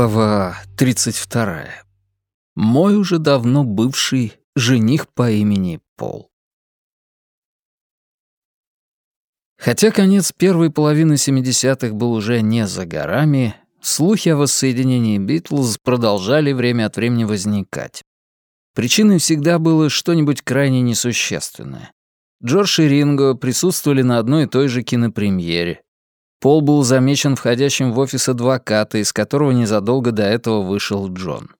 Глава 32. Мой уже давно бывший жених по имени Пол. Хотя конец первой половины 70-х был уже не за горами, слухи о воссоединении Битлз продолжали время от времени возникать. Причиной всегда было что-нибудь крайне несущественное. Джордж и Ринго присутствовали на одной и той же кинопремьере, Пол был замечен входящим в офис адвоката, из которого незадолго до этого вышел Джон.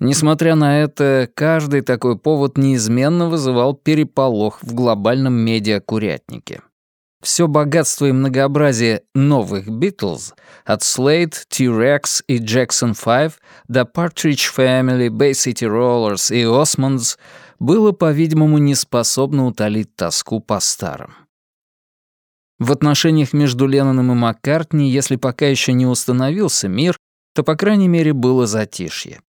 Несмотря на это, каждый такой повод неизменно вызывал переполох в глобальном медиакурятнике. Все богатство и многообразие новых Битлз, от Slade, T-Rex и Jackson 5 до Partridge Family, Bay City Rollers и Osmonds, было, по-видимому, не способно утолить тоску по старым. В отношениях между Ленноном и Маккартни, если пока еще не установился мир, то, по крайней мере, было затишье.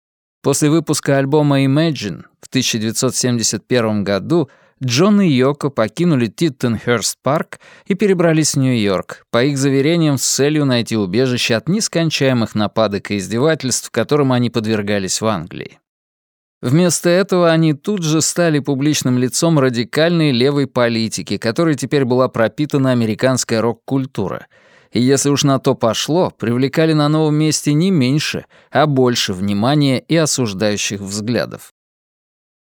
После выпуска альбома Imagine в 1971 году Джон и Йоко покинули Титтенхерст-парк и перебрались в Нью-Йорк, по их заверениям, с целью найти убежище от нескончаемых нападок и издевательств, которым они подвергались в Англии. Вместо этого они тут же стали публичным лицом радикальной левой политики, которой теперь была пропитана американская рок-культура. И если уж на то пошло, привлекали на новом месте не меньше, а больше внимания и осуждающих взглядов.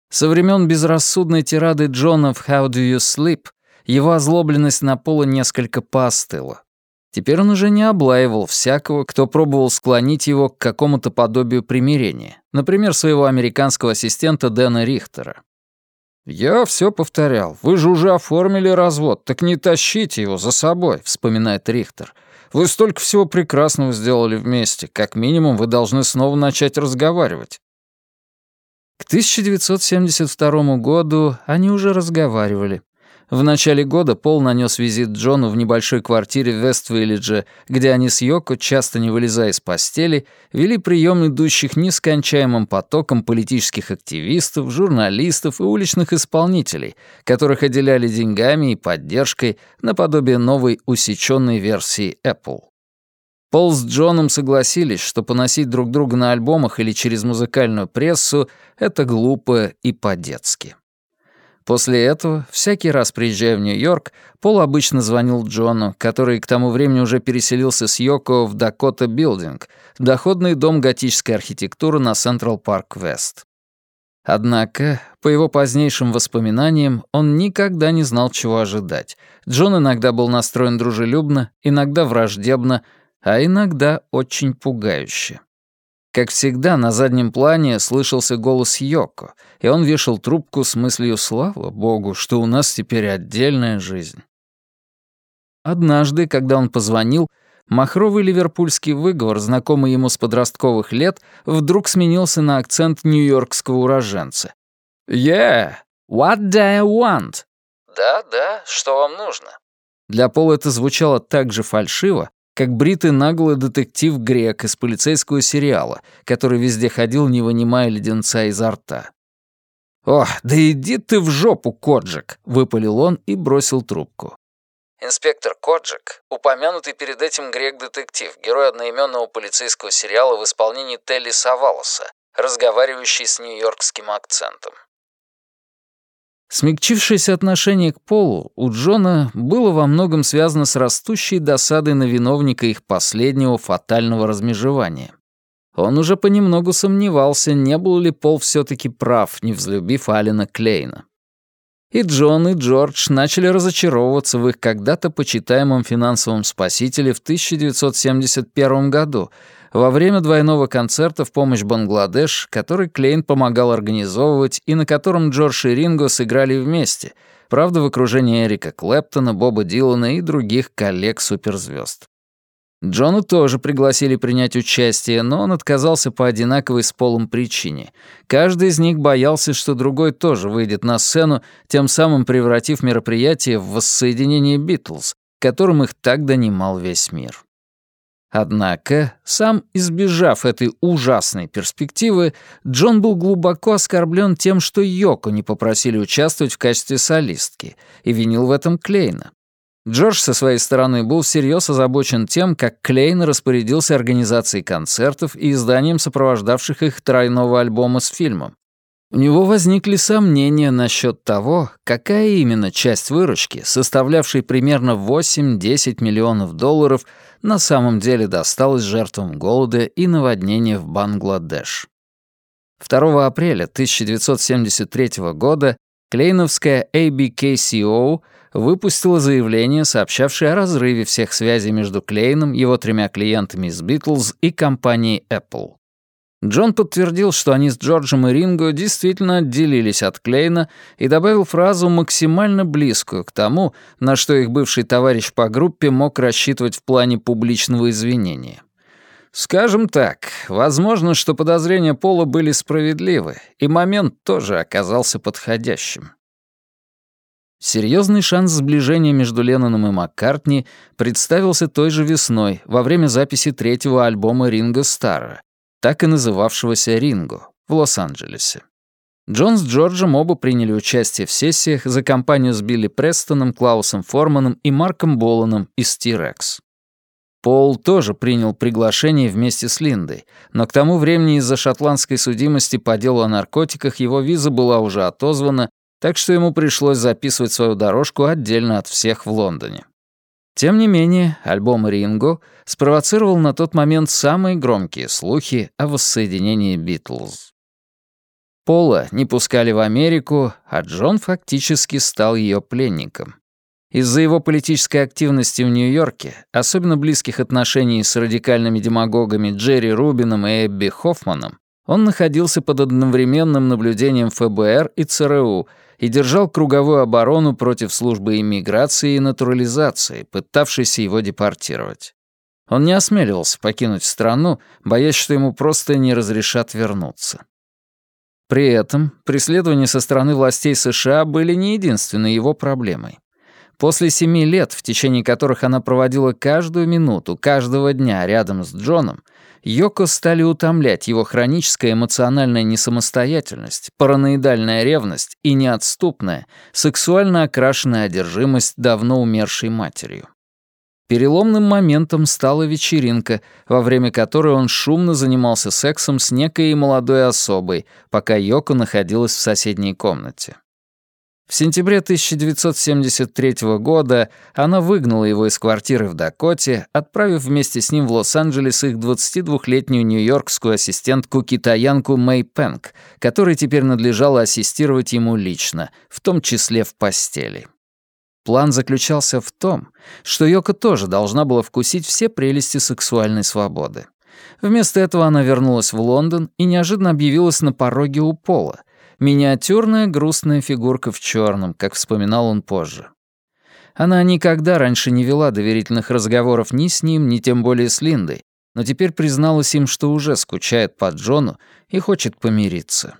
Со времен безрассудной тирады Джона в «How do you sleep» его озлобленность на Пола несколько поостыла. Теперь он уже не облаивал всякого, кто пробовал склонить его к какому-то подобию примирения, например, своего американского ассистента Дэна Рихтера. «Я все повторял. Вы же уже оформили развод, так не тащите его за собой», — вспоминает Рихтер. «Вы столько всего прекрасного сделали вместе. Как минимум, вы должны снова начать разговаривать». К 1972 году они уже разговаривали. В начале года Пол нанес визит Джону в небольшой квартире в Вест-Виллидже, где они с Йоко, часто не вылезая из постели, вели прием идущих нескончаемым потоком политических активистов, журналистов и уличных исполнителей, которых отделяли деньгами и поддержкой наподобие новой усеченной версии Apple. Пол с Джоном согласились, что поносить друг друга на альбомах или через музыкальную прессу — это глупо и по-детски. После этого, всякий раз приезжая в Нью-Йорк, Пол обычно звонил Джону, который к тому времени уже переселился с Йоко в Дакота Билдинг, доходный дом готической архитектуры на Централ Парк Вест. Однако, по его позднейшим воспоминаниям, он никогда не знал, чего ожидать. Джон иногда был настроен дружелюбно, иногда враждебно, а иногда очень пугающе. Как всегда, на заднем плане слышался голос Йоко, и он вешал трубку с мыслью «Слава Богу, что у нас теперь отдельная жизнь». Однажды, когда он позвонил, махровый ливерпульский выговор, знакомый ему с подростковых лет, вдруг сменился на акцент нью-йоркского уроженца. «Yeah, what do I want?» «Да-да, что вам нужно?» Для Пола это звучало так же фальшиво, как бритый наглый детектив Грек из полицейского сериала, который везде ходил, не вынимая леденца изо рта. «О, да иди ты в жопу, Коджик!» — выпалил он и бросил трубку. Инспектор Коджик, упомянутый перед этим грек-детектив, герой одноименного полицейского сериала в исполнении Телли Савалоса, разговаривающий с нью-йоркским акцентом. Смягчившееся отношение к Полу у Джона было во многом связано с растущей досадой на виновника их последнего фатального размежевания. Он уже понемногу сомневался, не был ли Пол все таки прав, не взлюбив Алина Клейна. И Джон, и Джордж начали разочаровываться в их когда-то почитаемом финансовом спасителе в 1971 году, во время двойного концерта в помощь Бангладеш, который Клейн помогал организовывать и на котором Джордж и Ринго сыграли вместе, правда, в окружении Эрика Клэптона, Боба Дилана и других коллег-суперзвезд. Джона тоже пригласили принять участие, но он отказался по одинаковой с Полом причине. Каждый из них боялся, что другой тоже выйдет на сцену, тем самым превратив мероприятие в воссоединение Битлз, которым их так донимал весь мир. Однако, сам избежав этой ужасной перспективы, Джон был глубоко оскорблен тем, что Йоко не попросили участвовать в качестве солистки, и винил в этом Клейна. Джордж со своей стороны был всерьез озабочен тем, как Клейн распорядился организацией концертов и изданием сопровождавших их тройного альбома с фильмом. У него возникли сомнения насчет того, какая именно часть выручки, составлявшей примерно 8-10 миллионов долларов, на самом деле досталась жертвам голода и наводнения в Бангладеш. 2 апреля 1973 года Клейновская ABKCO выпустила заявление, сообщавшее о разрыве всех связей между Клейном, его тремя клиентами из Beatles и компанией Apple. Джон подтвердил, что они с Джорджем и Ринго действительно отделились от Клейна и добавил фразу максимально близкую к тому, на что их бывший товарищ по группе мог рассчитывать в плане публичного извинения. Скажем так, возможно, что подозрения Пола были справедливы, и момент тоже оказался подходящим. Серьезный шанс сближения между Ленноном и Маккартни представился той же весной, во время записи третьего альбома Ринга Стара, так и называвшегося Ринго, в Лос-Анджелесе. Джон с Джорджем оба приняли участие в сессиях за компанию с Билли Престоном, Клаусом Форманом и Марком Боланом из T-Rex. Пол тоже принял приглашение вместе с Линдой, но к тому времени из-за шотландской судимости по делу о наркотиках его виза была уже отозвана, так что ему пришлось записывать свою дорожку отдельно от всех в Лондоне. Тем не менее, альбом «Ринго» спровоцировал на тот момент самые громкие слухи о воссоединении Битлз. Пола не пускали в Америку, а Джон фактически стал ее пленником. Из-за его политической активности в Нью-Йорке, особенно близких отношений с радикальными демагогами Джерри Рубином и Эбби Хоффманом, он находился под одновременным наблюдением ФБР и ЦРУ и держал круговую оборону против службы иммиграции и натурализации, пытавшейся его депортировать. Он не осмеливался покинуть страну, боясь, что ему просто не разрешат вернуться. При этом преследования со стороны властей США были не единственной его проблемой. После семи лет, в течение которых она проводила каждую минуту, каждого дня рядом с Джоном, Йоко стали утомлять его хроническая эмоциональная несамостоятельность, параноидальная ревность и неотступная, сексуально окрашенная одержимость давно умершей матерью. Переломным моментом стала вечеринка, во время которой он шумно занимался сексом с некой молодой особой, пока Йоко находилась в соседней комнате. В сентябре 1973 года она выгнала его из квартиры в Дакоте, отправив вместе с ним в Лос-Анджелес их 22-летнюю нью-йоркскую ассистентку-китаянку Мэй Пэнк, которой теперь надлежало ассистировать ему лично, в том числе в постели. План заключался в том, что Йока тоже должна была вкусить все прелести сексуальной свободы. Вместо этого она вернулась в Лондон и неожиданно объявилась на пороге у Пола — Миниатюрная грустная фигурка в черном, как вспоминал он позже. Она никогда раньше не вела доверительных разговоров ни с ним, ни тем более с Линдой, но теперь призналась им, что уже скучает по Джону и хочет помириться.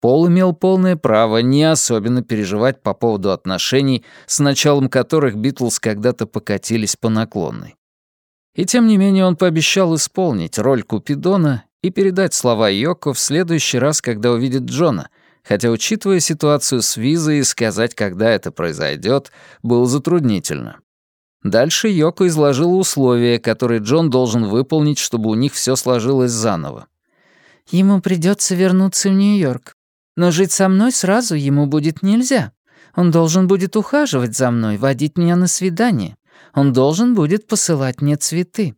Пол имел полное право не особенно переживать по поводу отношений, с началом которых Битлз когда-то покатились по наклонной. И тем не менее он пообещал исполнить роль Купидона и передать слова Йоко в следующий раз, когда увидит Джона, хотя, учитывая ситуацию с визой, сказать, когда это произойдет, было затруднительно. Дальше Йоко изложила условия, которые Джон должен выполнить, чтобы у них все сложилось заново. «Ему придется вернуться в Нью-Йорк. Но жить со мной сразу ему будет нельзя. Он должен будет ухаживать за мной, водить меня на свидание. Он должен будет посылать мне цветы.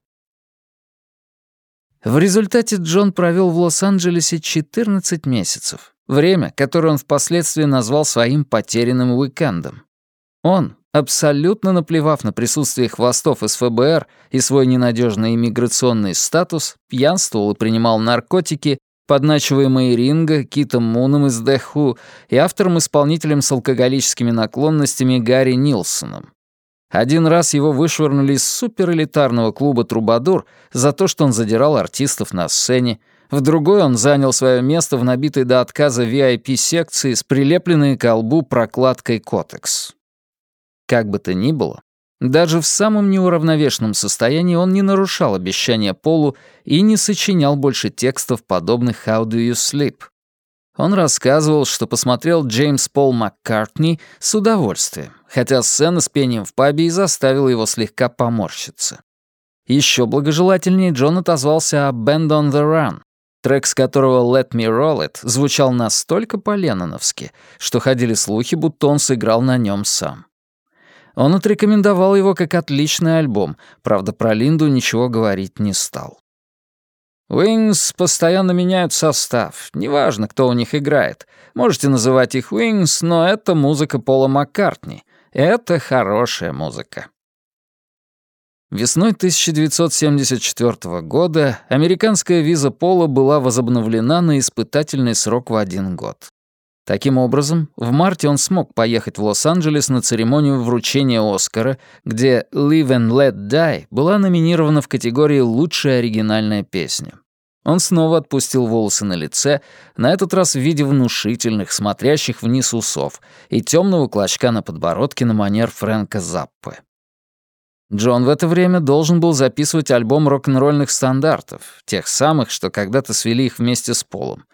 В результате Джон провел в Лос-Анджелесе 14 месяцев, время, которое он впоследствии назвал своим потерянным уикендом. Он, абсолютно наплевав на присутствие хвостов из ФБР и свой ненадежный иммиграционный статус, пьянствовал и принимал наркотики, подначиваемые Ринго, Китом Муном из Дэху и автором-исполнителем с алкоголическими наклонностями Гарри Нилсоном. Один раз его вышвырнули из суперэлитарного клуба «Трубадур» за то, что он задирал артистов на сцене. В другой он занял свое место в набитой до отказа VIP-секции с прилепленной к колбу прокладкой «Котекс». Как бы то ни было, даже в самом неуравновешенном состоянии он не нарушал обещания Полу и не сочинял больше текстов, подобных «How do you sleep?». Он рассказывал, что посмотрел Джеймс Пол Маккартни с удовольствием, хотя сцена с пением в пабе и заставила его слегка поморщиться. Еще благожелательнее Джон отозвался о «Band on the Run», трек с которого «Let Me Roll It» звучал настолько по-ленноновски, что ходили слухи, будто он сыграл на нем сам. Он отрекомендовал его как отличный альбом, правда, про Линду ничего говорить не стал. Wings постоянно меняют состав. Неважно, кто у них играет. Можете называть их Wings, но это музыка Пола Маккартни. Это хорошая музыка. Весной 1974 года американская виза Пола была возобновлена на испытательный срок в один год. Таким образом, в марте он смог поехать в Лос-Анджелес на церемонию вручения Оскара, где «Live and Let Die» была номинирована в категории «Лучшая оригинальная песня». Он снова отпустил волосы на лице, на этот раз в виде внушительных, смотрящих вниз усов и темного клочка на подбородке на манер Фрэнка Заппы. Джон в это время должен был записывать альбом рок-н-ролльных стандартов, тех самых, что когда-то свели их вместе с Полом,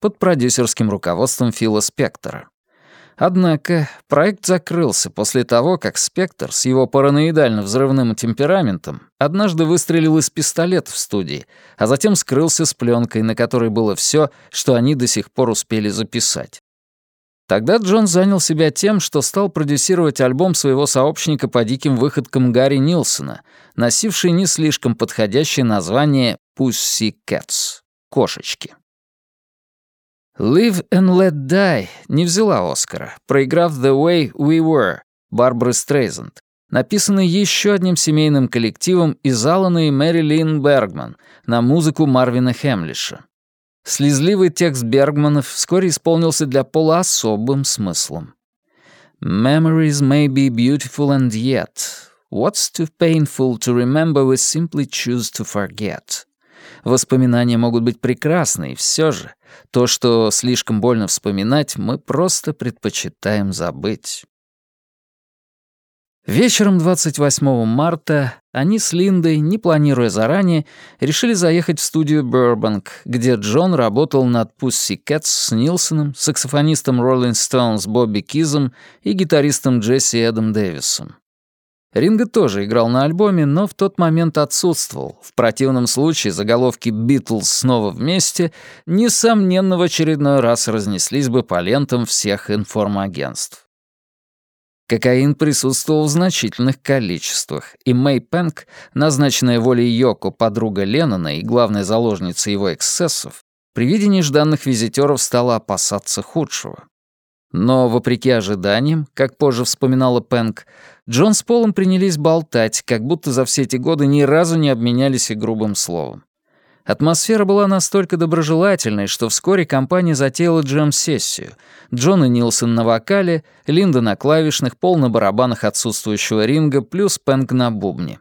под продюсерским руководством Фила Спектора. Однако проект закрылся после того, как Спектр с его параноидально-взрывным темпераментом однажды выстрелил из пистолета в студии, а затем скрылся с пленкой, на которой было все, что они до сих пор успели записать. Тогда Джон занял себя тем, что стал продюсировать альбом своего сообщника по диким выходкам Гарри Нилсона, носивший не слишком подходящее название «Pussy Cats» — «Кошечки». «Live and Let Die» не взяла Оскара, проиграв «The Way We Were» Барбары Стрейзенд, написанный еще одним семейным коллективом из Алана и Мэри Лин Бергман на музыку Марвина Хемлиша. Слезливый текст Бергманов вскоре исполнился для Пола особым смыслом. «Memories may be beautiful and yet, what's too painful to remember we simply choose to forget». Воспоминания могут быть прекрасны, и все же то, что слишком больно вспоминать, мы просто предпочитаем забыть. Вечером 28 марта они с Линдой, не планируя заранее, решили заехать в студию Burbank, где Джон работал над Pussycats с Нилсоном, саксофонистом Rolling Stones Бобби Кизом и гитаристом Джесси Эдом Дэвисом. Ринго тоже играл на альбоме, но в тот момент отсутствовал. В противном случае заголовки «Битлз снова вместе» несомненно в очередной раз разнеслись бы по лентам всех информагентств. Кокаин присутствовал в значительных количествах, и Мэй Пэнк, назначенная волей Йоко подруга Леннона и главная заложница его эксцессов, при виде нежданных визитеров стала опасаться худшего. Но, вопреки ожиданиям, как позже вспоминала Пэнк, Джон с Полом принялись болтать, как будто за все эти годы ни разу не обменялись и грубым словом. Атмосфера была настолько доброжелательной, что вскоре компания затеяла джем-сессию. Джон и Нилсон на вокале, Линда на клавишных, Пол на барабанах отсутствующего ринга, плюс Пэнк на бубне.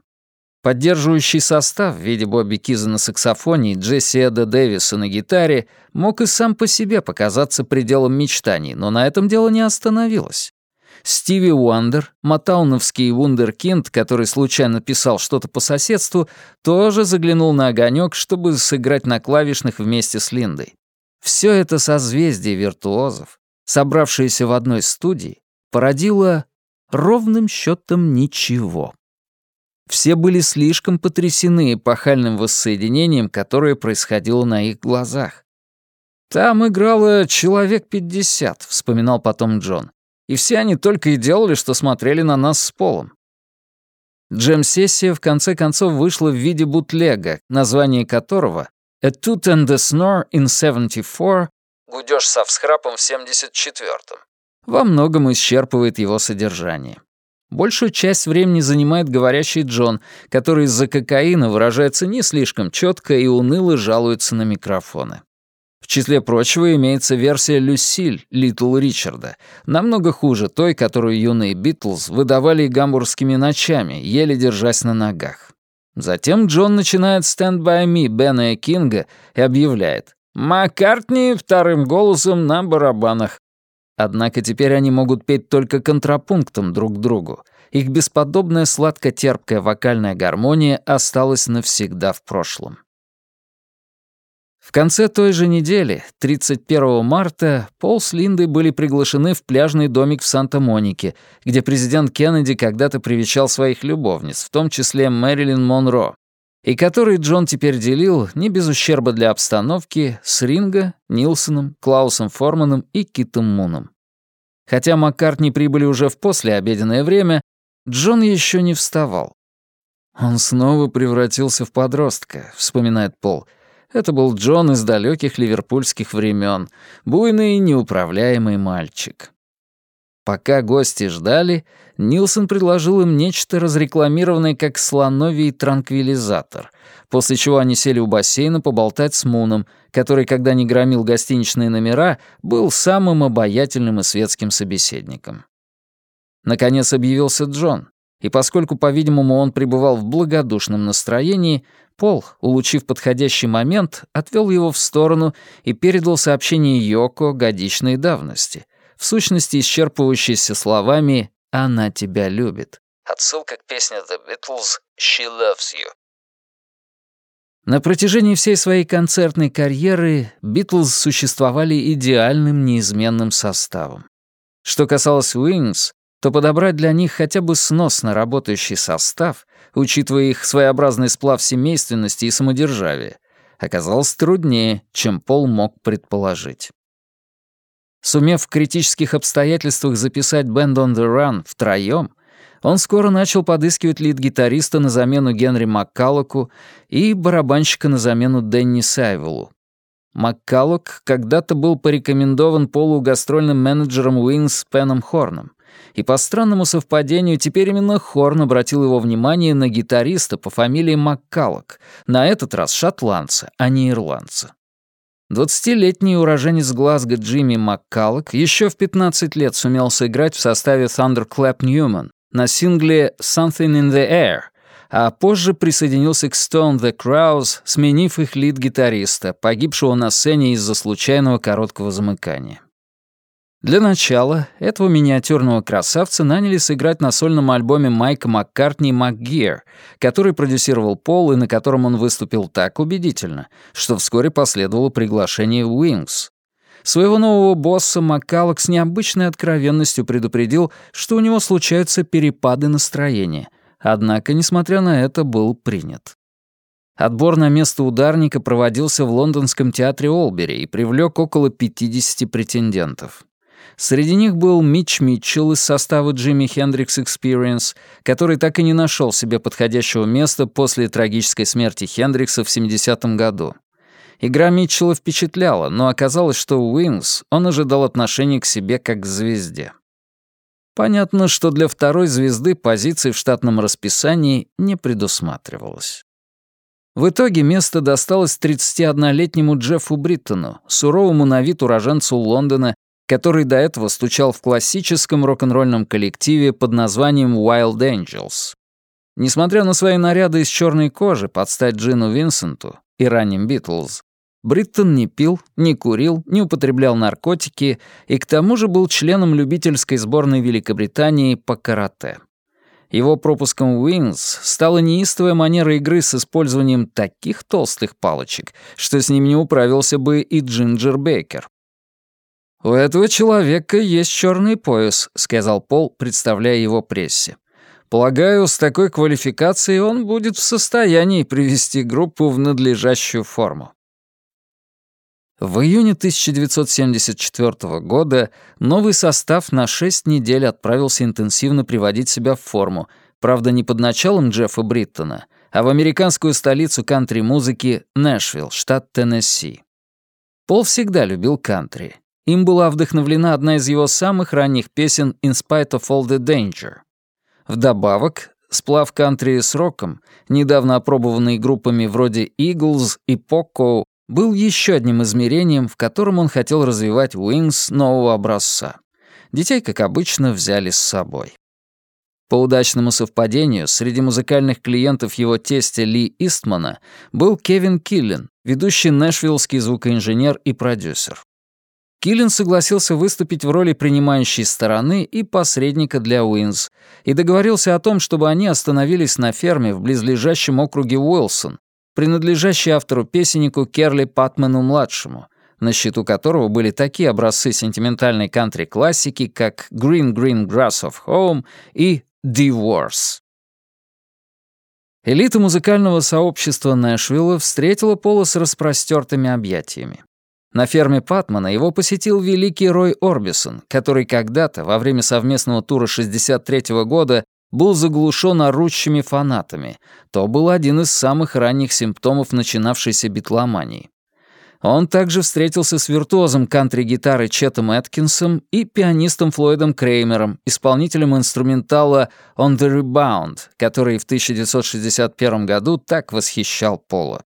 Поддерживающий состав в виде Бобби Киза на саксофоне и Джесси Эда Дэвиса на гитаре мог и сам по себе показаться пределом мечтаний, но на этом дело не остановилось. Стиви Уандер, матауновский вундеркинд, который случайно писал что-то по соседству, тоже заглянул на огонек, чтобы сыграть на клавишных вместе с Линдой. Все это созвездие виртуозов, собравшееся в одной студии, породило ровным счетом ничего. Все были слишком потрясены эпохальным воссоединением, которое происходило на их глазах. «Там играло человек пятьдесят», — вспоминал потом Джон. «И все они только и делали, что смотрели на нас с Полом». Джем-сессия в конце концов вышла в виде бутлега, название которого «A Toot and a Snore in 74» «Гудёж со всхрапом в 74-м» во многом исчерпывает его содержание. Большую часть времени занимает говорящий Джон, который из-за кокаина выражается не слишком четко и уныло жалуется на микрофоны. В числе прочего имеется версия «Люсиль» Литл Ричарда, намного хуже той, которую юные Битлз выдавали гамбургскими ночами, еле держась на ногах. Затем Джон начинает «Stand by me» Бена и Кинга и объявляет «Маккартни вторым голосом на барабанах». Однако теперь они могут петь только контрапунктом друг к другу. Их бесподобная сладко-терпкая вокальная гармония осталась навсегда в прошлом. Конце той же недели, 31 марта, Пол с Линдой были приглашены в пляжный домик в Санта-Монике, где президент Кеннеди когда-то привечал своих любовниц, в том числе Мэрилин Монро, и который Джон теперь делил, не без ущерба для обстановки, с Ринго, Нилсоном, Клаусом Форманом и Китом Муном. Хотя Маккартни прибыли уже в послеобеденное время, Джон еще не вставал. «Он снова превратился в подростка», — вспоминает Пол, — это был Джон из далеких ливерпульских времен, буйный и неуправляемый мальчик. Пока гости ждали, Нилсон предложил им нечто разрекламированное как слоновий транквилизатор, после чего они сели у бассейна поболтать с Муном, который, когда не громил гостиничные номера, был самым обаятельным и светским собеседником. Наконец объявился Джон, и поскольку, по-видимому, он пребывал в благодушном настроении, Пол, улучив подходящий момент, отвел его в сторону и передал сообщение Йоко годичной давности, в сущности исчерпывающееся словами «Она тебя любит». Отсылка к песне The Beatles «She Loves You». На протяжении всей своей концертной карьеры Битлз существовали идеальным неизменным составом. Что касалось Wings, то подобрать для них хотя бы сносно работающий состав учитывая их своеобразный сплав семейственности и самодержавия, оказалось труднее, чем Пол мог предположить. Сумев в критических обстоятельствах записать «Band on the Run» втроём, он скоро начал подыскивать лид-гитариста на замену Генри Маккаллоку и барабанщика на замену Дэнни Сайвелу. Маккаллок когда-то был порекомендован Полу гастрольным менеджером Wings Иэном Хорном и по странному совпадению теперь именно Хорн обратил его внимание на гитариста по фамилии Маккаллок, на этот раз шотландца, а не ирландца. Двадцатилетний уроженец Глазго Джимми Маккаллок еще в 15 лет сумел сыграть в составе Thunderclap Newman на сингле «Something in the Air», а позже присоединился к Stone the Crows, сменив их лид-гитариста, погибшего на сцене из-за случайного короткого замыкания. Для начала этого миниатюрного красавца наняли сыграть на сольном альбоме Майка Маккартни «МакГир», который продюсировал Пол и на котором он выступил так убедительно, что вскоре последовало приглашение Wings. Своего нового босса Маккалок с необычной откровенностью предупредил, что у него случаются перепады настроения, однако, несмотря на это, был принят. Отбор на место ударника проводился в лондонском театре Олбери и привлек около 50 претендентов. Среди них был Митч Митчелл из состава Джимми Хендрикс Experience, который так и не нашел себе подходящего места после трагической смерти Хендрикса в 70-м году. Игра Митчелла впечатляла, но оказалось, что от Wings он ожидал отношения к себе как к звезде. Понятно, что для второй звезды позиции в штатном расписании не предусматривалось. В итоге место досталось 31-летнему Джеффу Бриттону, суровому на вид уроженцу Лондона который до этого стучал в классическом рок-н-ролльном коллективе под названием Wild Angels. Несмотря на свои наряды из черной кожи под стать Джину Винсенту и ранним Битлз, Бриттон не пил, не курил, не употреблял наркотики и к тому же был членом любительской сборной Великобритании по карате. Его пропуском в Wings стала неистовая манера игры с использованием таких толстых палочек, что с ними не управился бы и Джинджер Бейкер. «У этого человека есть черный пояс», — сказал Пол, представляя его прессе. «Полагаю, с такой квалификацией он будет в состоянии привести группу в надлежащую форму». В июне 1974 года новый состав на шесть недель отправился интенсивно приводить себя в форму, правда, не под началом Джеффа Бриттона, а в американскую столицу кантри-музыки Нэшвилл, штат Теннесси. Пол всегда любил кантри. Им была вдохновлена одна из его самых ранних песен «In Spite of All the Danger». Вдобавок, сплав кантри с роком, недавно опробованный группами вроде Eagles и Poco, был еще одним измерением, в котором он хотел развивать Wings нового образца. Детей, как обычно, взяли с собой. По удачному совпадению, среди музыкальных клиентов его тестя Ли Истмана был Кевин Киллен, ведущий нэшвиллский звукоинженер и продюсер. Киллин согласился выступить в роли принимающей стороны и посредника для Уинз и договорился о том, чтобы они остановились на ферме в близлежащем округе Уилсон, принадлежащий автору-песеннику Керли Патману-младшему, на счету которого были такие образцы сентиментальной кантри-классики, как «Green Green Grass of Home» и «Divorce». Элита музыкального сообщества Нэшвилла встретила Пола с распростертыми объятиями. На ферме Патмана его посетил великий Рой Орбисон, который когда-то, во время совместного тура 63 -го года, был заглушен орущими фанатами. То был один из самых ранних симптомов начинавшейся битломании. Он также встретился с виртуозом кантри-гитары Четом Эткинсом и пианистом Флойдом Креймером, исполнителем инструментала «On the Rebound», который в 1961 году так восхищал Пола.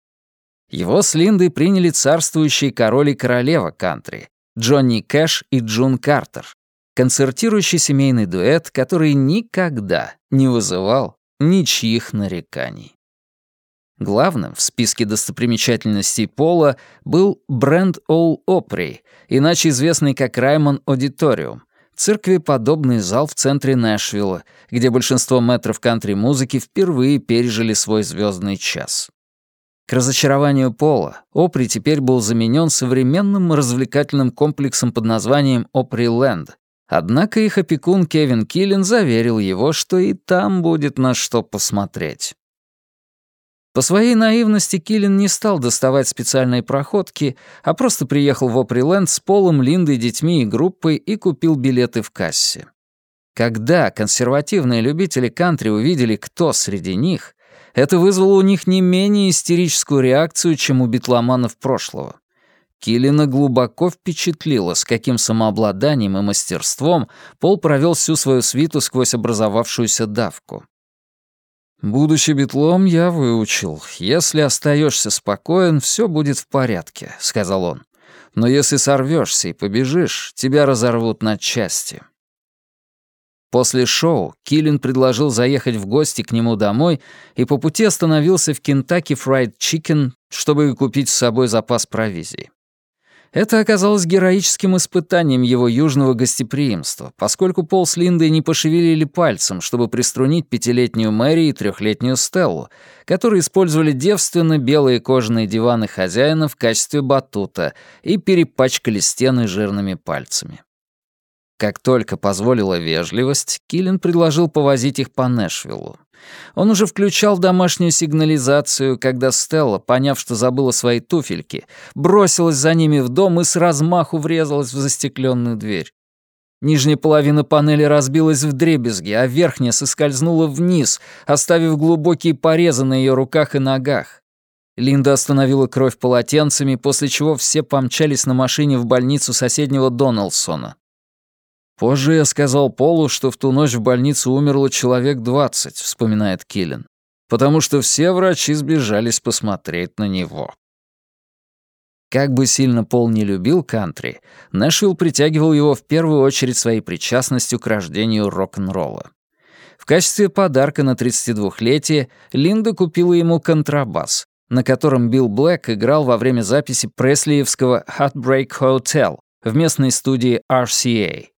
Его с Линдой приняли царствующие король и королева кантри — Джонни Кэш и Джун Картер, концертирующий семейный дуэт, который никогда не вызывал ничьих нареканий. Главным в списке достопримечательностей Пола был бренд Ол Опри, иначе известный как Раймон Аудиториум, церкви-подобный зал в центре Нэшвилла, где большинство метров кантри-музыки впервые пережили свой звездный час. К разочарованию Пола, Опри теперь был заменен современным развлекательным комплексом под названием Опри Ленд. Однако их опекун Кевин Киллин заверил его, что и там будет на что посмотреть. По своей наивности Киллин не стал доставать специальные проходки, а просто приехал в Оприленд с Полом, Линдой, детьми и группой и купил билеты в кассе. Когда консервативные любители кантри увидели, кто среди них, это вызвало у них не менее истерическую реакцию, чем у битломанов прошлого. Киллина глубоко впечатлило, с каким самообладанием и мастерством Пол провел всю свою свиту сквозь образовавшуюся давку. «Будучи битлом, я выучил. Если остаешься спокоен, все будет в порядке», — сказал он. «Но если сорвешься и побежишь, тебя разорвут на части». После шоу Киллин предложил заехать в гости к нему домой и по пути остановился в Kentucky Fried Chicken, чтобы купить с собой запас провизии. Это оказалось героическим испытанием его южного гостеприимства, поскольку Пол с Линдой не пошевелили пальцем, чтобы приструнить пятилетнюю Мэри и трехлетнюю Стеллу, которые использовали девственно белые кожаные диваны хозяина в качестве батута и перепачкали стены жирными пальцами. Как только позволила вежливость, Киллин предложил повозить их по Нэшвиллу. Он уже включал домашнюю сигнализацию, когда Стелла, поняв, что забыла свои туфельки, бросилась за ними в дом и с размаху врезалась в застекленную дверь. Нижняя половина панели разбилась в дребезги, а верхняя соскользнула вниз, оставив глубокие порезы на ее руках и ногах. Линда остановила кровь полотенцами, после чего все помчались на машине в больницу соседнего Доналдсона. Позже я сказал Полу, что в ту ночь в больнице умерло человек двадцать, вспоминает Киллен, потому что все врачи сбежались посмотреть на него. Как бы сильно Пол не любил кантри, Нэшвилл притягивал его в первую очередь своей причастностью к рождению рок-н-ролла. В качестве подарка на 32-летие Линда купила ему контрабас, на котором Билл Блэк играл во время записи Преслиевского «Heartbreak Hotel» в местной студии RCA.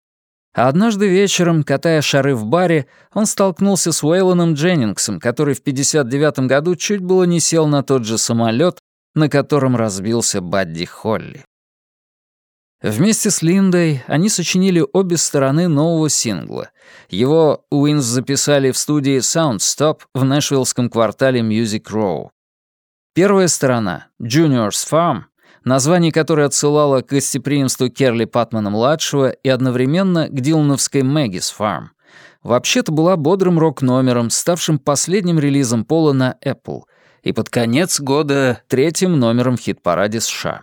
А однажды вечером, катая шары в баре, он столкнулся с Уэйлоном Дженнингсом, который в 59 году чуть было не сел на тот же самолет, на котором разбился Бадди Холли. Вместе с Линдой они сочинили обе стороны нового сингла. Его Wings записали в студии Soundshop в Нэшвиллском квартале Music Row. Первая сторона, Junior's Farm, название которой отсылало к гостеприимству Керли Патмана-младшего и одновременно к Дилановской Maggie's Farm. Вообще-то была бодрым рок-номером, ставшим последним релизом Пола на Apple, и под конец года третьим номером в хит-параде США.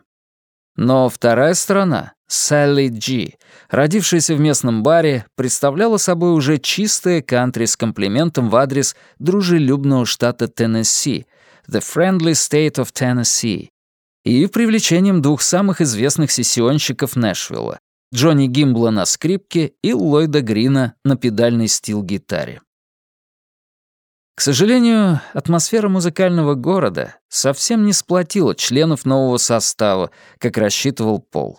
Но вторая сторона, Sally G, родившаяся в местном баре, представляла собой уже чистое кантри с комплиментом в адрес дружелюбного штата Теннесси, The Friendly State of Tennessee, и привлечением двух самых известных сессионщиков Нэшвилла — Джонни Гимбла на скрипке и Ллойда Грина на педальной стил-гитаре. К сожалению, атмосфера музыкального города совсем не сплотила членов нового состава, как рассчитывал Пол.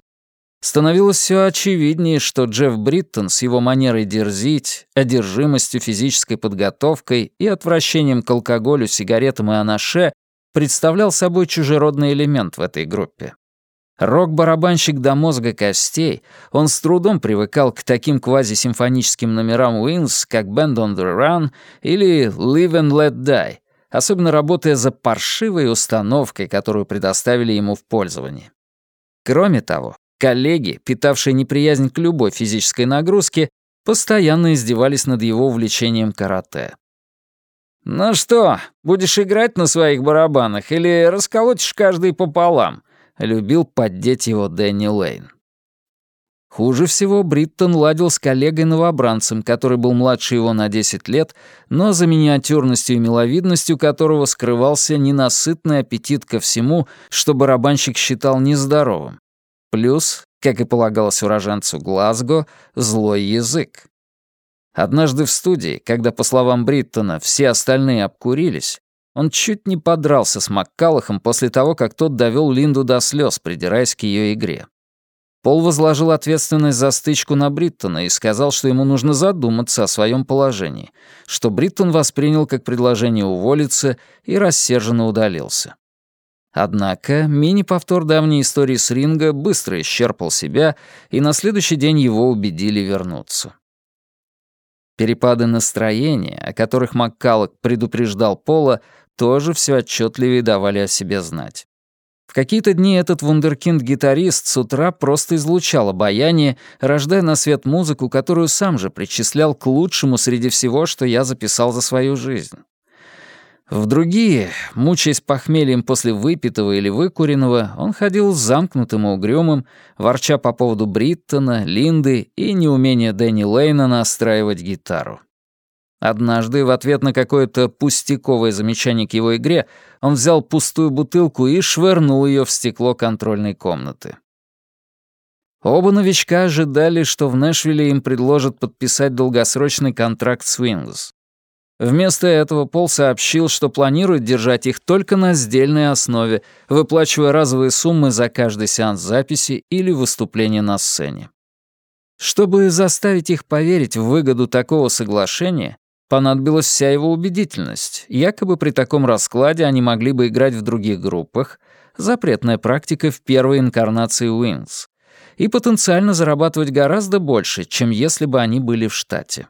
Становилось все очевиднее, что Джефф Бриттон с его манерой дерзить, одержимостью физической подготовкой и отвращением к алкоголю, сигаретам и анаше представлял собой чужеродный элемент в этой группе. Рок-барабанщик до мозга костей, он с трудом привыкал к таким квазисимфоническим номерам Wings, как «Band on the Run» или «Live and Let Die», особенно работая за паршивой установкой, которую предоставили ему в пользование. Кроме того, коллеги, питавшие неприязнь к любой физической нагрузке, постоянно издевались над его увлечением карате. «Ну что, будешь играть на своих барабанах или расколотишь каждый пополам?» — любил поддеть его Дэнни Лейн. Хуже всего Бриттон ладил с коллегой-новобранцем, который был младше его на 10 лет, но за миниатюрностью и миловидностью которого скрывался ненасытный аппетит ко всему, что барабанщик считал нездоровым. Плюс, как и полагалось уроженцу Глазго, злой язык. Однажды в студии, когда, по словам Бриттона, все остальные обкурились, он чуть не подрался с Маккалахом после того, как тот довел Линду до слез, придираясь к ее игре. Пол возложил ответственность за стычку на Бриттона и сказал, что ему нужно задуматься о своем положении, что Бриттон воспринял как предложение уволиться и рассерженно удалился. Однако мини-повтор давней истории с ринга быстро исчерпал себя, и на следующий день его убедили вернуться. Перепады настроения, о которых Маккаллок предупреждал Пола, тоже все отчетливее давали о себе знать какие-то дни этот вундеркинд-гитарист с утра просто излучал обаяние, рождая на свет музыку, которую сам же причислял к лучшему среди всего, что я записал за свою жизнь. В другие, мучаясь похмельем после выпитого или выкуренного, он ходил замкнутым и угрюмым, ворча по поводу Бриттона, Линды и неумения Дэнни Лейна настраивать гитару. Однажды, в ответ на какое-то пустяковое замечание к его игре, он взял пустую бутылку и швырнул ее в стекло контрольной комнаты. Оба новичка ожидали, что в Нэшвилле им предложат подписать долгосрочный контракт с Wings. Вместо этого Пол сообщил, что планирует держать их только на сдельной основе, выплачивая разовые суммы за каждый сеанс записи или выступление на сцене. Чтобы заставить их поверить в выгоду такого соглашения, Понадобилась вся его убедительность. Якобы при таком раскладе они могли бы играть в других группах, запретная практика в первой инкарнации Wings, и потенциально зарабатывать гораздо больше, чем если бы они были в штате.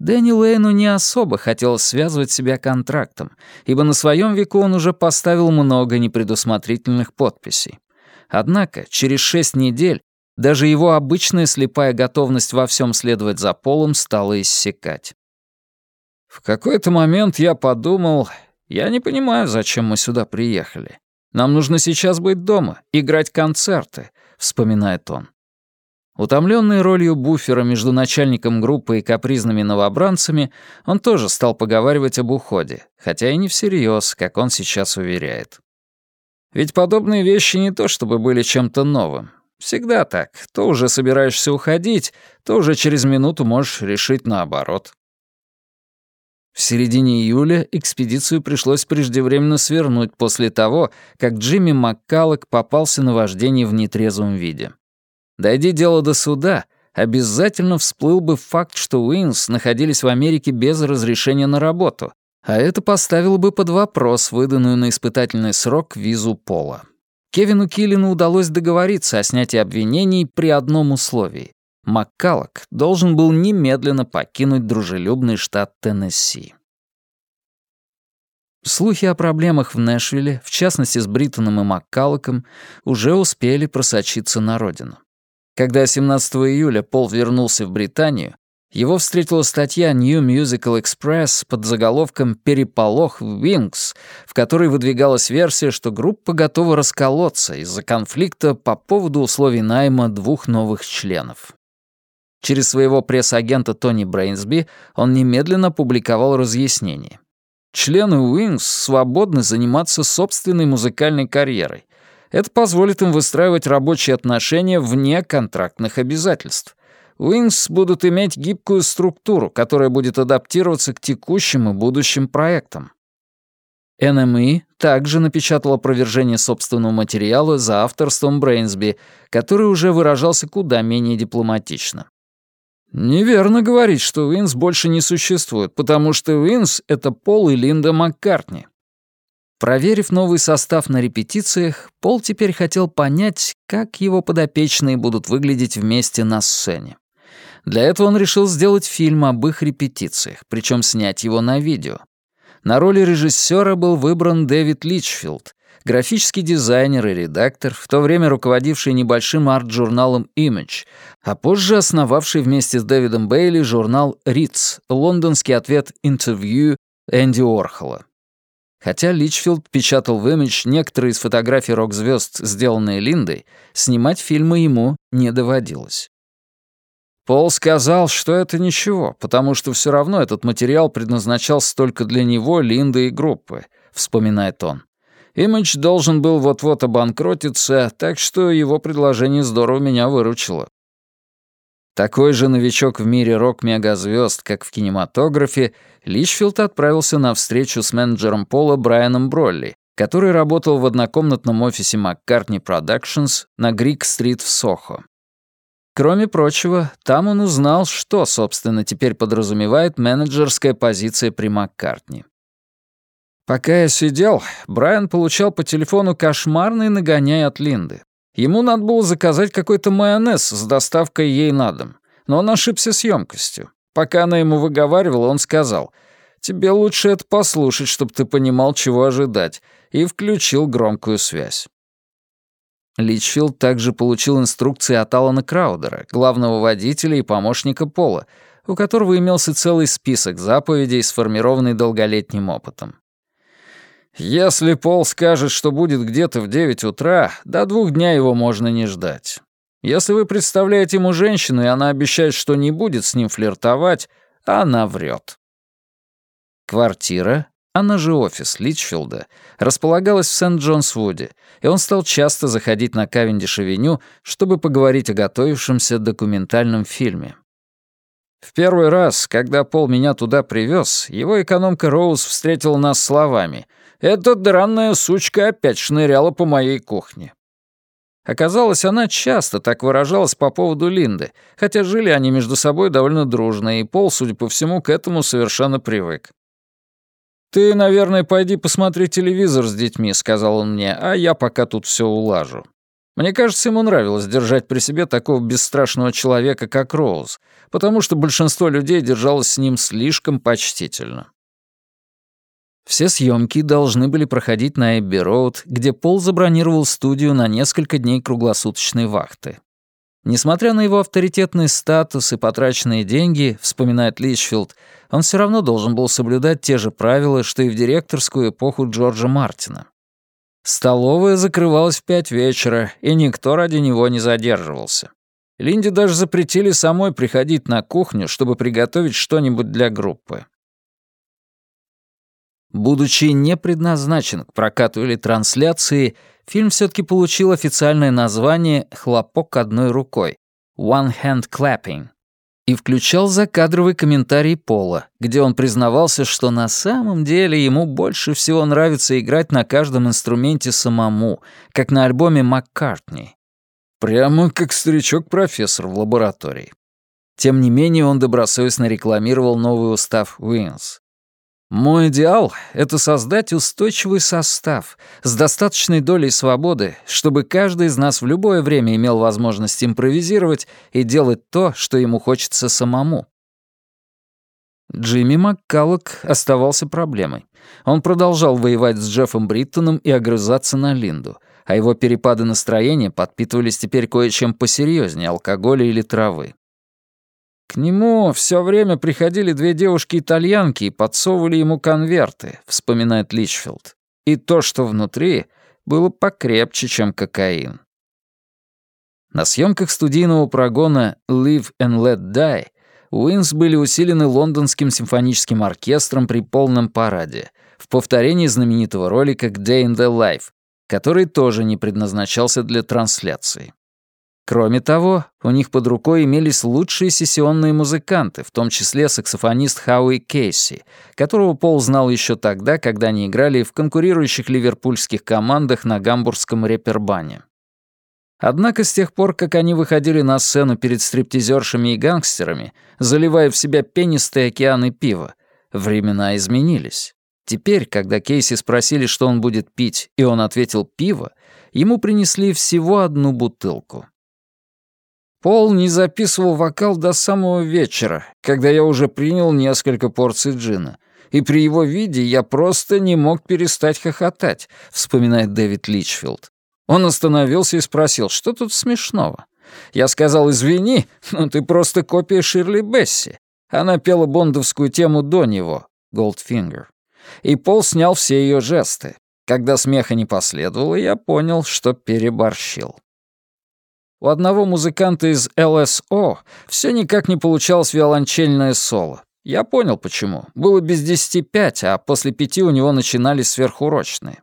Дэнни Лейну не особо хотелось связывать себя контрактом, ибо на своем веку он уже поставил много непредусмотрительных подписей. Однако через шесть недель даже его обычная слепая готовность во всем следовать за полом стала иссякать. В какой-то момент я подумал, я не понимаю, зачем мы сюда приехали. Нам нужно сейчас быть дома, играть концерты, вспоминает он. Утомленный ролью буфера между начальником группы и капризными новобранцами, он тоже стал поговаривать об уходе, хотя и не всерьез, как он сейчас уверяет. Ведь подобные вещи не то чтобы были чем-то новым. Всегда так. То уже собираешься уходить, то уже через минуту можешь решить наоборот. В середине июля экспедицию пришлось преждевременно свернуть после того, как Джимми Маккаллок попался на вождение в нетрезвом виде. Дойди дело до суда, обязательно всплыл бы факт, что Wings находились в Америке без разрешения на работу, а это поставило бы под вопрос выданную на испытательный срок визу Пола. Кевину Киллину удалось договориться о снятии обвинений при одном условии. Маккаллок должен был немедленно покинуть дружелюбный штат Теннесси. Слухи о проблемах в Нэшвилле, в частности с Бриттоном и Маккаллоком, уже успели просочиться на родину. Когда 17 июля Пол вернулся в Британию, его встретила статья New Musical Express под заголовком «Переполох в Wings», в которой выдвигалась версия, что группа готова расколоться из-за конфликта по поводу условий найма двух новых членов. Через своего пресс-агента Тони Брейнсби он немедленно публиковал разъяснение. Члены Wings свободны заниматься собственной музыкальной карьерой. Это позволит им выстраивать рабочие отношения вне контрактных обязательств. Wings будут иметь гибкую структуру, которая будет адаптироваться к текущим и будущим проектам. NME также напечатал опровержение собственного материала за авторством Брейнсби, который уже выражался куда менее дипломатично. Неверно говорить, что Wings больше не существует, потому что Wings — это Пол и Линда Маккартни. Проверив новый состав на репетициях, Пол теперь хотел понять, как его подопечные будут выглядеть вместе на сцене. Для этого он решил сделать фильм об их репетициях, причем снять его на видео. На роли режиссера был выбран Дэвид Личфилд, графический дизайнер и редактор, в то время руководивший небольшим арт-журналом Image, а позже основавший вместе с Дэвидом Бейли журнал Ritz, лондонский ответ Interview Энди Орхола. Хотя Личфилд печатал в Image некоторые из фотографий рок-звезд, сделанные Линдой, снимать фильмы ему не доводилось. Пол сказал, что это ничего, потому что все равно этот материал предназначался только для него, Линды и группы, вспоминает он. Имидж должен был вот-вот обанкротиться, так что его предложение здорово меня выручило. Такой же новичок в мире рок-мегазвезд, как в кинематографе, Личфилд отправился на встречу с менеджером Пола Брайаном Бролли, который работал в однокомнатном офисе Маккартни Productions на Грик-стрит в Сохо. Кроме прочего, там он узнал, что, собственно, теперь подразумевает менеджерская позиция при Маккартни. Пока я сидел, Брайан получал по телефону кошмарный нагоняй от Линды. Ему надо было заказать какой-то майонез с доставкой ей на дом, но он ошибся с емкостью. Пока она ему выговаривала, он сказал, «Тебе лучше это послушать, чтобы ты понимал, чего ожидать», и включил громкую связь. Личфилд также получил инструкции от Алана Краудера, главного водителя и помощника Пола, у которого имелся целый список заповедей, сформированный долголетним опытом. Если Пол скажет, что будет где-то в девять утра, до двух дня его можно не ждать. Если вы представляете ему женщину, и она обещает, что не будет с ним флиртовать, она врет. Квартира, она же офис Личфилда, располагалась в Сент-Джонс-Вуде, и он стал часто заходить на Кавендиш-авеню, чтобы поговорить о готовившемся документальном фильме. В первый раз, когда Пол меня туда привез, его экономка Роуз встретила нас словами — эта дранная сучка опять шныряла по моей кухне. Оказалось, она часто так выражалась по поводу Линды, хотя жили они между собой довольно дружно, и Пол, судя по всему, к этому совершенно привык. «Ты, наверное, пойди посмотри телевизор с детьми», — сказал он мне, «а я пока тут все улажу». Мне кажется, ему нравилось держать при себе такого бесстрашного человека, как Роуз, потому что большинство людей держалось с ним слишком почтительно. Все съемки должны были проходить на Эбби-Роуд, где Пол забронировал студию на несколько дней круглосуточной вахты. Несмотря на его авторитетный статус и потраченные деньги, вспоминает Личфилд, он все равно должен был соблюдать те же правила, что и в директорскую эпоху Джорджа Мартина. Столовая закрывалась в пять вечера, и никто ради него не задерживался. Линде даже запретили самой приходить на кухню, чтобы приготовить что-нибудь для группы. Будучи не предназначен к прокату или трансляции, фильм все-таки получил официальное название «Хлопок одной рукой» — «One Hand Clapping» и включал закадровый комментарий Пола, где он признавался, что на самом деле ему больше всего нравится играть на каждом инструменте самому, как на альбоме Маккартни. Прямо как старичок-профессор в лаборатории. Тем не менее, он добросовестно рекламировал новый устав Wings. Мой идеал — это создать устойчивый состав с достаточной долей свободы, чтобы каждый из нас в любое время имел возможность импровизировать и делать то, что ему хочется самому. Джимми Маккаллок оставался проблемой. Он продолжал воевать с Джеффом Бриттоном и огрызаться на Линду, а его перепады настроения подпитывались теперь кое-чем посерьезнее алкоголя или травы. К нему все время приходили две девушки-итальянки и подсовывали ему конверты, вспоминает Личфилд. И то, что внутри, было покрепче, чем кокаин. На съемках студийного прогона «Live and Let Die» Wings были усилены лондонским симфоническим оркестром при полном параде, в повторении знаменитого ролика «Day in the Life», который тоже не предназначался для трансляции. Кроме того, у них под рукой имелись лучшие сессионные музыканты, в том числе саксофонист Хауи Кейси, которого Пол знал еще тогда, когда они играли в конкурирующих ливерпульских командах на гамбургском репербане. Однако с тех пор, как они выходили на сцену перед стриптизершами и гангстерами, заливая в себя пенистые океаны пива, времена изменились. Теперь, когда Кейси спросили, что он будет пить, и он ответил «пиво», ему принесли всего одну бутылку. Пол не записывал вокал до самого вечера, когда я уже принял несколько порций джина. И при его виде я просто не мог перестать хохотать, вспоминает Дэвид Личфилд. Он остановился и спросил, что тут смешного. Я сказал, извини, но ты просто копия Ширли Бесси. Она пела бондовскую тему до него, Goldfinger. И Пол снял все ее жесты. Когда смеха не последовало, я понял, что переборщил. У одного музыканта из ЛСО все никак не получалось виолончельное соло. Я понял, почему. Было без десяти пять, а после пяти у него начинались сверхурочные.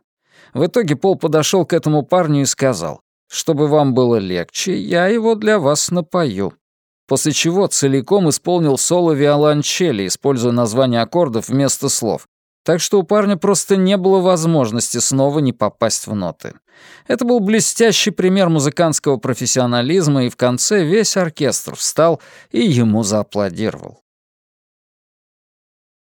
В итоге Пол подошел к этому парню и сказал, «Чтобы вам было легче, я его для вас напою». После чего целиком исполнил соло виолончели, используя название аккордов вместо слов, так что у парня просто не было возможности снова не попасть в ноты. Это был блестящий пример музыкантского профессионализма, и в конце весь оркестр встал и ему зааплодировал.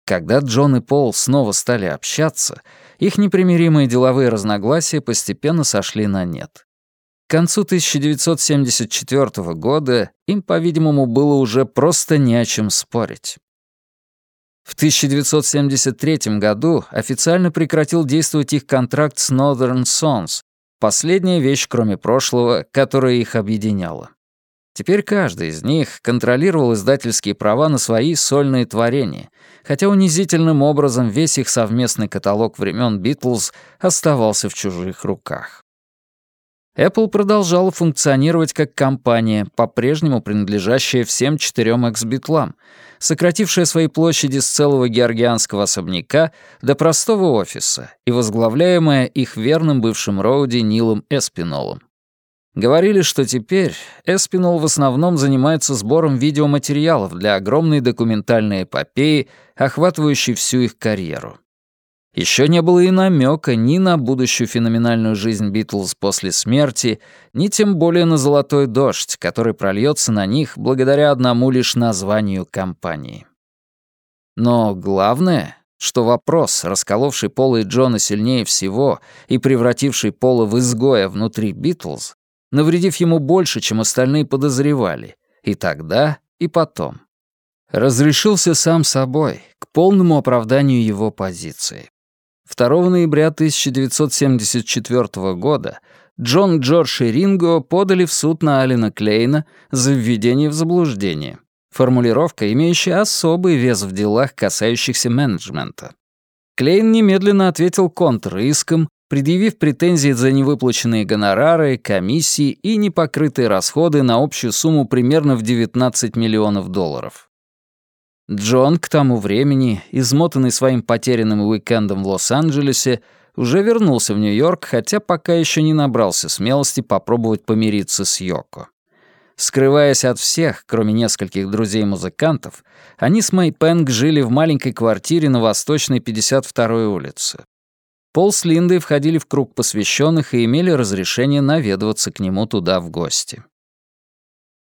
Когда Джон и Пол снова стали общаться, их непримиримые деловые разногласия постепенно сошли на нет. К концу 1974 года им, по-видимому, было уже просто не о чем спорить. В 1973 году официально прекратил действовать их контракт с Northern Sons, последняя вещь, кроме прошлого, которая их объединяла. Теперь каждый из них контролировал издательские права на свои сольные творения, хотя унизительным образом весь их совместный каталог времен Битлз оставался в чужих руках. Apple продолжала функционировать как компания, по-прежнему принадлежащая всем четырем экс-битлам, сократившая свои площади с целого георгианского особняка до простого офиса и возглавляемая их верным бывшим Роуди Нилом Эспинолом. Говорили, что теперь Эспинол в основном занимается сбором видеоматериалов для огромной документальной эпопеи, охватывающей всю их карьеру. Еще не было и намека ни на будущую феноменальную жизнь Битлз после смерти, ни тем более на золотой дождь, который прольется на них благодаря одному лишь названию компании. Но главное, что вопрос, расколовший Пола и Джона сильнее всего и превративший Пола в изгоя внутри Битлз, навредив ему больше, чем остальные подозревали, и тогда, и потом. Разрешился сам собой, к полному оправданию его позиции. 2 ноября 1974 года Джон Джордж и Ринго подали в суд на Алина Клейна за введение в заблуждение. Формулировка, имеющая особый вес в делах, касающихся менеджмента. Клейн немедленно ответил контриском, предъявив претензии за невыплаченные гонорары, комиссии и непокрытые расходы на общую сумму примерно в 19 миллионов долларов. Джон к тому времени, измотанный своим потерянным уикендом в Лос-Анджелесе, уже вернулся в Нью-Йорк, хотя пока еще не набрался смелости попробовать помириться с Йоко. Скрываясь от всех, кроме нескольких друзей-музыкантов, они с Мэй Пэнг жили в маленькой квартире на Восточной 52-й улице. Пол с Линдой входили в круг посвященных и имели разрешение наведываться к нему туда в гости.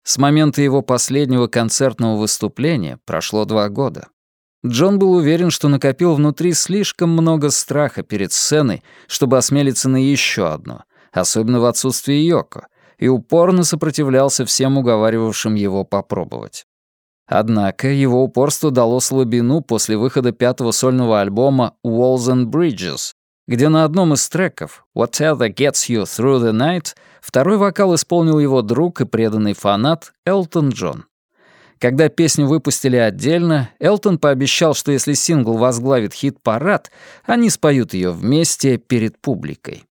С момента его последнего концертного выступления прошло два года. Джон был уверен, что накопил внутри слишком много страха перед сценой, чтобы осмелиться на еще одно, особенно в отсутствии Йоко, и упорно сопротивлялся всем уговаривавшим его попробовать. Однако его упорство дало слабину после выхода пятого сольного альбома «Walls and Bridges», где на одном из треков «Whatever Gets You Through the Night» второй вокал исполнил его друг и преданный фанат Элтон Джон. Когда песню выпустили отдельно, Элтон пообещал, что если сингл возглавит хит-парад, они споют ее вместе перед публикой.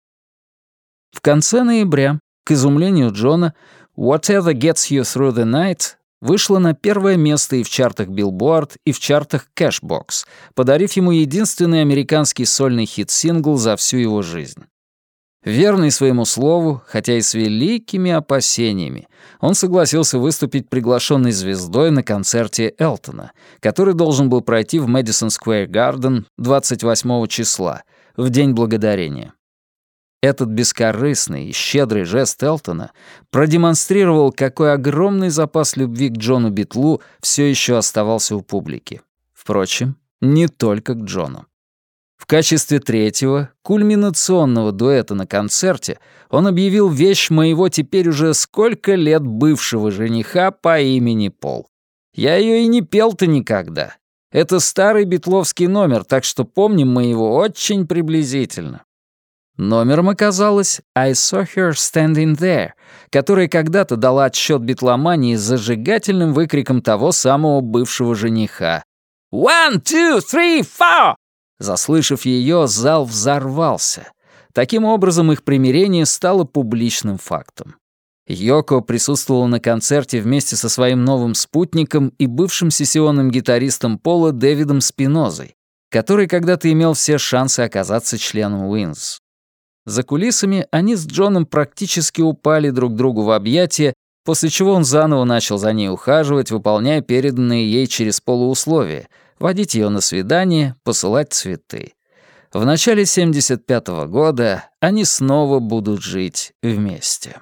В конце ноября, к изумлению Джона, «Whatever Gets You Through the Night» вышла на первое место и в чартах Billboard, и в чартах Cashbox, подарив ему единственный американский сольный хит-сингл за всю его жизнь. Верный своему слову, хотя и с великими опасениями, он согласился выступить приглашенной звездой на концерте Элтона, который должен был пройти в Мэдисон Сквер Гарден 28 числа, в День Благодарения. Этот бескорыстный и щедрый жест Элтона продемонстрировал, какой огромный запас любви к Джону Битлу все еще оставался у публики. Впрочем, не только к Джону. В качестве третьего, кульминационного дуэта на концерте он объявил вещь моего теперь уже сколько лет бывшего жениха по имени Пол. Я ее и не пел-то никогда. Это старый битловский номер, так что помним мы его очень приблизительно. Номером оказалось «I saw her standing there», которая когда-то дала отсчет битломании с зажигательным выкриком того самого бывшего жениха. «One, two, three, four!» Заслышав ее, зал взорвался. Таким образом, их примирение стало публичным фактом. Йоко присутствовала на концерте вместе со своим новым спутником и бывшим сессионным гитаристом Пола Дэвидом Спинозой, который когда-то имел все шансы оказаться членом Уинз. За кулисами они с Джоном практически упали друг другу в объятия, после чего он заново начал за ней ухаживать, выполняя переданные ей через полуусловия — водить ее на свидание, посылать цветы. В начале 75 -го года они снова будут жить вместе.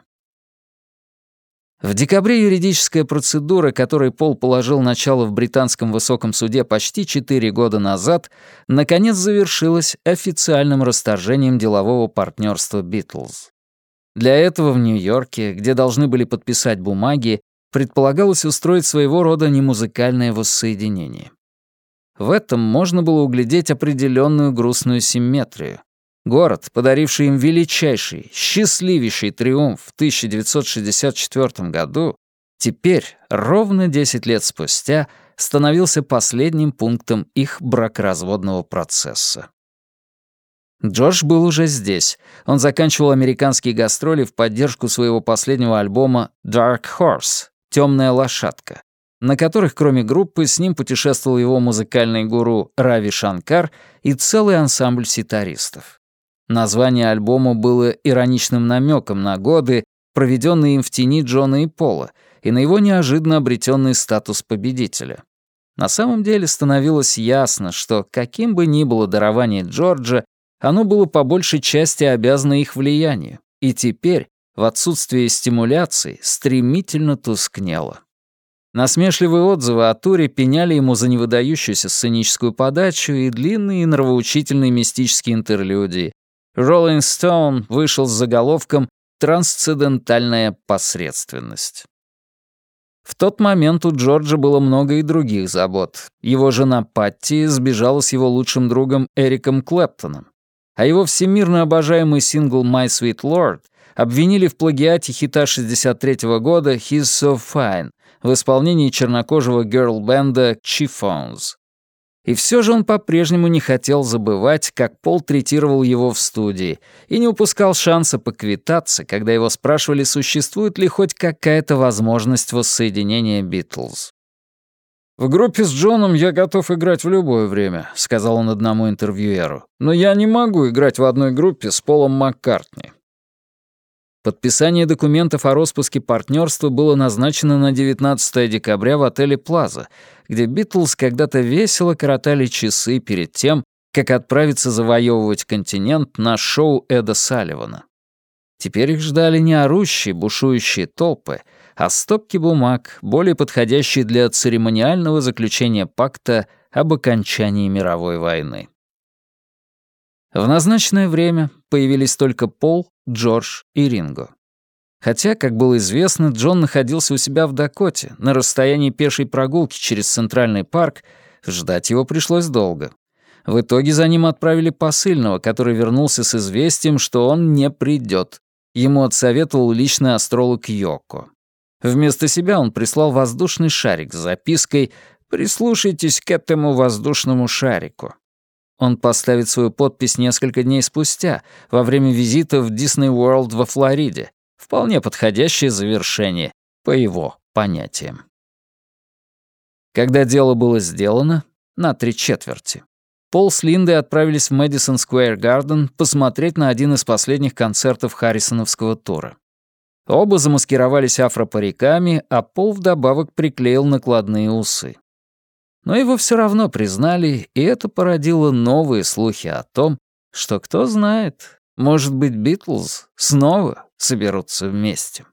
В декабре юридическая процедура, которой Пол положил начало в британском высоком суде почти 4 года назад, наконец завершилась официальным расторжением делового партнерства «Битлз». Для этого в Нью-Йорке, где должны были подписать бумаги, предполагалось устроить своего рода немузыкальное воссоединение. В этом можно было углядеть определенную грустную симметрию. Город, подаривший им величайший, счастливейший триумф в 1964 году, теперь, ровно 10 лет спустя, становился последним пунктом их бракоразводного процесса. Джордж был уже здесь. Он заканчивал американские гастроли в поддержку своего последнего альбома «Dark Horse» — «Темная лошадка», на которых кроме группы с ним путешествовал его музыкальный гуру Рави Шанкар и целый ансамбль ситаристов. Название альбома было ироничным намеком на годы, проведенные им в тени Джона и Пола, и на его неожиданно обретенный статус победителя. На самом деле становилось ясно, что каким бы ни было дарование Джорджа, оно было по большей части обязано их влиянию, и теперь, в отсутствие стимуляции, стремительно тускнело. Насмешливые отзывы о туре пеняли ему за невыдающуюся сценическую подачу и длинные нравоучительные мистические интерлюдии. «Роллинг Стоун» вышел с заголовком «Трансцендентальная посредственность». В тот момент у Джорджа было много и других забот. Его жена Патти сбежала с его лучшим другом Эриком Клэптоном. А его всемирно обожаемый сингл «My Sweet Lord» обвинили в плагиате хита 63 -го года «He's So Fine», в исполнении чернокожего герл-бенда Chiffons. И все же он по-прежнему не хотел забывать, как Пол третировал его в студии, и не упускал шанса поквитаться, когда его спрашивали, существует ли хоть какая-то возможность воссоединения Битлз. «В группе с Джоном я готов играть в любое время», — сказал он одному интервьюеру. «Но я не могу играть в одной группе с Полом Маккартни. Подписание документов о распуске партнерства было назначено на 19 декабря в отеле «Плаза», где Битлз когда-то весело коротали часы перед тем, как отправиться завоевывать континент на шоу Эда Салливана. Теперь их ждали не орущие, бушующие толпы, а стопки бумаг, более подходящие для церемониального заключения пакта об окончании мировой войны. В назначенное время появились только Пол, Джордж и Ринго. Хотя, как было известно, Джон находился у себя в Дакоте, на расстоянии пешей прогулки через Центральный парк, ждать его пришлось долго. В итоге за ним отправили посыльного, который вернулся с известием, что он не придет. Ему отсоветовал личный астролог Йоко. Вместо себя он прислал воздушный шарик с запиской «Прислушайтесь к этому воздушному шарику». Он поставит свою подпись несколько дней спустя, во время визита в Disney World во Флориде. Вполне подходящее завершение, по его понятиям. Когда дело было сделано, на три четверти, Пол с Линдой отправились в Мэдисон Сквер Гарден посмотреть на один из последних концертов Харрисоновского тура. Оба замаскировались афропариками, а Пол вдобавок приклеил накладные усы. Но его все равно признали, и это породило новые слухи о том, что, кто знает, может быть, Битлз снова соберутся вместе.